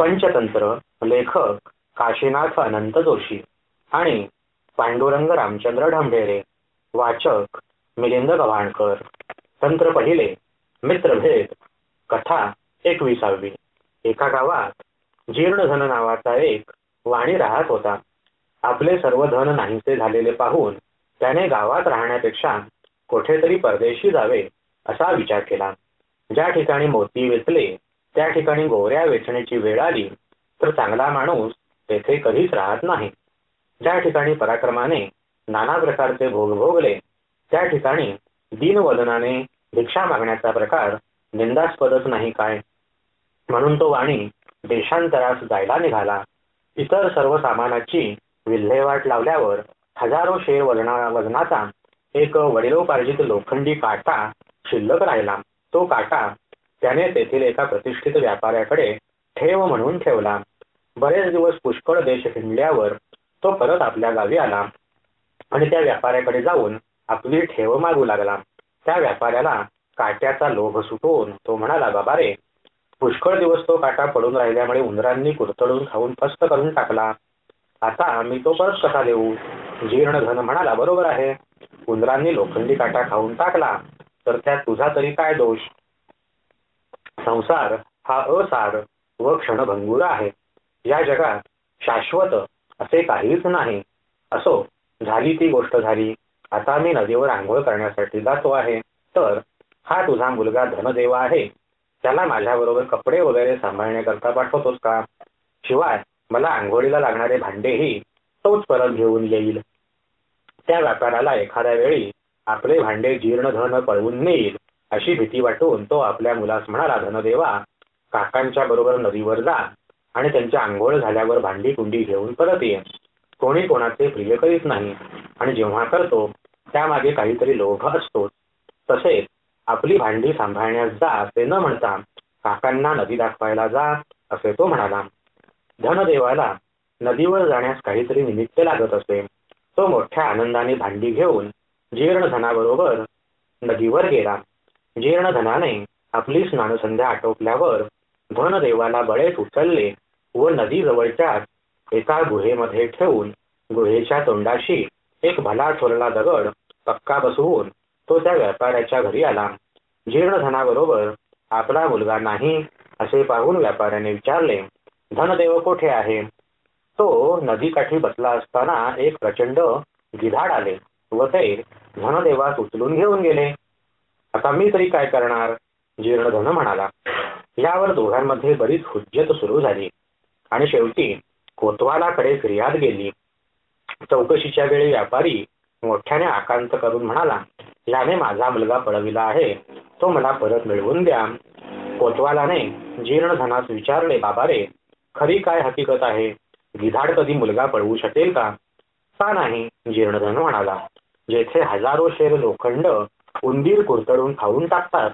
पंचतंत्र लेखक काशीनाथ अनंत जोशी आणि पांडुरंग रामचंद्र ढांबेरे वाचक मिलिंद गव्हाणकर. तंत्र पहिले मित्रभेद कथा एकविसावी. एका गावात जीर्णधन नावाचा एक वाणी राहत होता. आपले सर्व धन नाहीसे झालेले पाहून त्याने गावात राहण्यापेक्षा कुठेतरी परदेशी जावे असा विचार केला. ज्या ठिकाणी मोती वेचले त्या ठिकाणी गोवऱ्या वेचण्याची वेळ आली तर चांगला माणूस तेथे कधीच राहत नाही. ज्या ठिकाणी पराक्रमाने नाना प्रकारचे भोग भोगले त्या ठिकाणी दिनवदनाने भिक्षा मागण्याचा प्रकार निंदास्पदच नाही काय? म्हणून तो वाणी देशांतरास जायला निघाला. इतर सर्व सामानाची विल्हेवाट लावल्यावर हजारो शेर वजना वजनाचा एक वडिलोपार्जित लोखंडी काटा शिल्लक राहिला. तो काटा त्याने तेथील एका प्रतिष्ठित व्यापाऱ्याकडे ठेव म्हणून ठेवला. बरेच दिवस पुष्कळ देश हिंडल्यावर तो परत आपल्या गावी आला आणि त्या व्यापाऱ्याकडे जाऊन आपली ठेव मागू लागला. त्या व्यापाऱ्याला काट्याचा लोभ सुटून तो म्हणाला बाबा रे पुष्कळ दिवस तो काटा पडून राहिल्यामुळे उंदरांनी कुरतडून खाऊन फस्त करून टाकला. आता मी तो परत कसा देऊ? जीर्ण धन म्हणाला बरोबर आहे. उंदरांनी लोखंडी काटा खाऊन टाकला. तर त्यात तुझा तरी काय दोष? संसार हा असार व क्षणभंगूर आहे. या जगात शाश्वत असे काहीच नाही. असो झाली ती गोष्ट झाली आता मी नदीवर आंघोळ करण्यासाठी जातो आहे तर हा तुझा मुलगा धनदेव आहे. त्याला माझ्याबरोबर कपडे वगैरे सांभाळण्याकरता पाठवतोस का? शिवाय मला आंघोळीला लागणारे भांडेही तोच परत घेऊन येईल. त्या व्यापाराला एखाद्या वेळी आपले भांडे जीर्ण धन पळवून नेईल. अशी भीती वाटून तो आपल्या मुलास म्हणाला धनदेवा काकांच्या बरोबर नदीवर जा आणि त्यांच्या आंघोळ झाल्यावर भांडी कुंडी घेऊन परत ये. कोणी कोणाचे प्रिय करीत नाही आणि जेव्हा करतो त्यामागे काहीतरी लोभ असतो. तसेच आपली भांडी सांभाळण्यास जा असे न म्हणता काकांना नदी दाखवायला जा असे तो म्हणाला. धनदेवाला नदीवर जाण्यास काहीतरी निमित्त लागत असे. तो मोठ्या आनंदाने भांडी घेऊन जीर्ण धनाबरोबर नदीवर गेला. जीर्णधनाने आपली स्नानसंध्या आटोपल्यावर धनदेवाला बळेत उचलले व नदी जवळच्या एका गुहेमध्ये ठेवून गुहेच्या तोंडाशी एक भला थोरला दगड पक्का बसवून तो त्या व्यापाऱ्याच्या घरी आला. जीर्णधनाबरोबर आपला मुलगा नाही असे पाहून व्यापाऱ्याने विचारले धनदेव कोठे आहे? तो नदीकाठी बसला असताना एक प्रचंड गिधाड आले व ते धनदेवास उचलून घेऊन गेले. आता मी तरी काय करणार? जीर्णधन म्हणाला. यावर दोघांमध्ये बरीच हुज्जत सुरू झाली. आणि शेवटी कोतवालाकडे फिर्याद गेली. चौकशीच्या वेळी व्यापारी मोठ्याने आकांत करून म्हणाला याने माझा मुलगा पळविला आहे. तो मला परत मिळवून द्या. कोतवालाने जीर्णधनास विचारले बाबा रे खरी काय हकीकत आहे? गिधाड कधी मुलगा पळवू शकेल का? का नाही? जीर्णधन म्हणाला. जेथे हजारो शेर लोखंड उंदीर कुरतडून खाऊन टाकतात.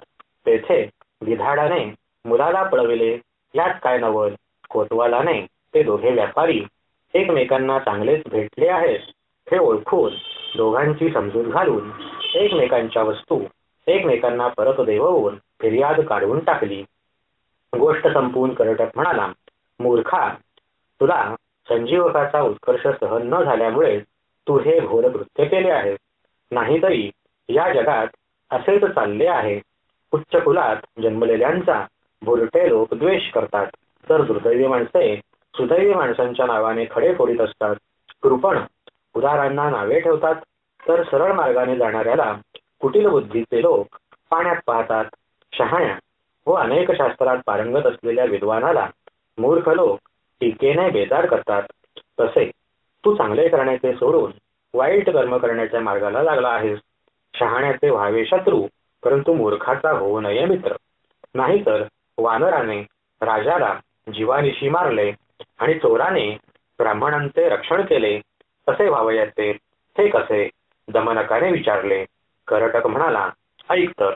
तेथे गिधाडाने मुलाला पळविले. यात काय नवल? कोतवालाने ते दोघे व्यापारी एकमेकांना चांगलेच भेटले आहेत. हे ओळखून दोघांची समजूत घालून एकमेकांच्या वस्तू एकमेकांना परत देवून फिर्याद काढून टाकली. गोष्ट संपवून करटक म्हणाला मूर्खा तुला संजीवकाचा उत्कर्ष सहन न झाल्यामुळे तू हे घोर कृत्य केले आहे. नाहीतरी या जगात असेच चालले आहे. उच्च कुलात जन्मलेल्यांचा भुरटे लोक द्वेष करतात. तर दुर्दैवी माणसे सुदैवी माणसांच्या नावाने खडे फोडीत असतात. कृपण उदारांना नावे ठेवतात. तर सरळ मार्गाने जाणाऱ्याला कुटील बुद्धीचे लोक पाण्यात पाहतात. शहाण्या व अनेक शास्त्रात पारंगत असलेल्या विद्वानाला मूर्ख लोक टीकेने बेजार करतात. तसे तू चांगले करण्याचे सोडून वाईट कर्म करण्याच्या मार्गाला लागला आहेस. शहाण्याचे व्हावे शत्रू परंतु मूर्खाचा होऊ नये मित्र. नाहीतर वानराने राजाला जीवानिशी मारले आणि चोराने ब्राह्मणांचे रक्षण केले. कसे व्हावयाचे हे कसे? दमनकाने विचारले. करटक म्हणाला ऐक तर.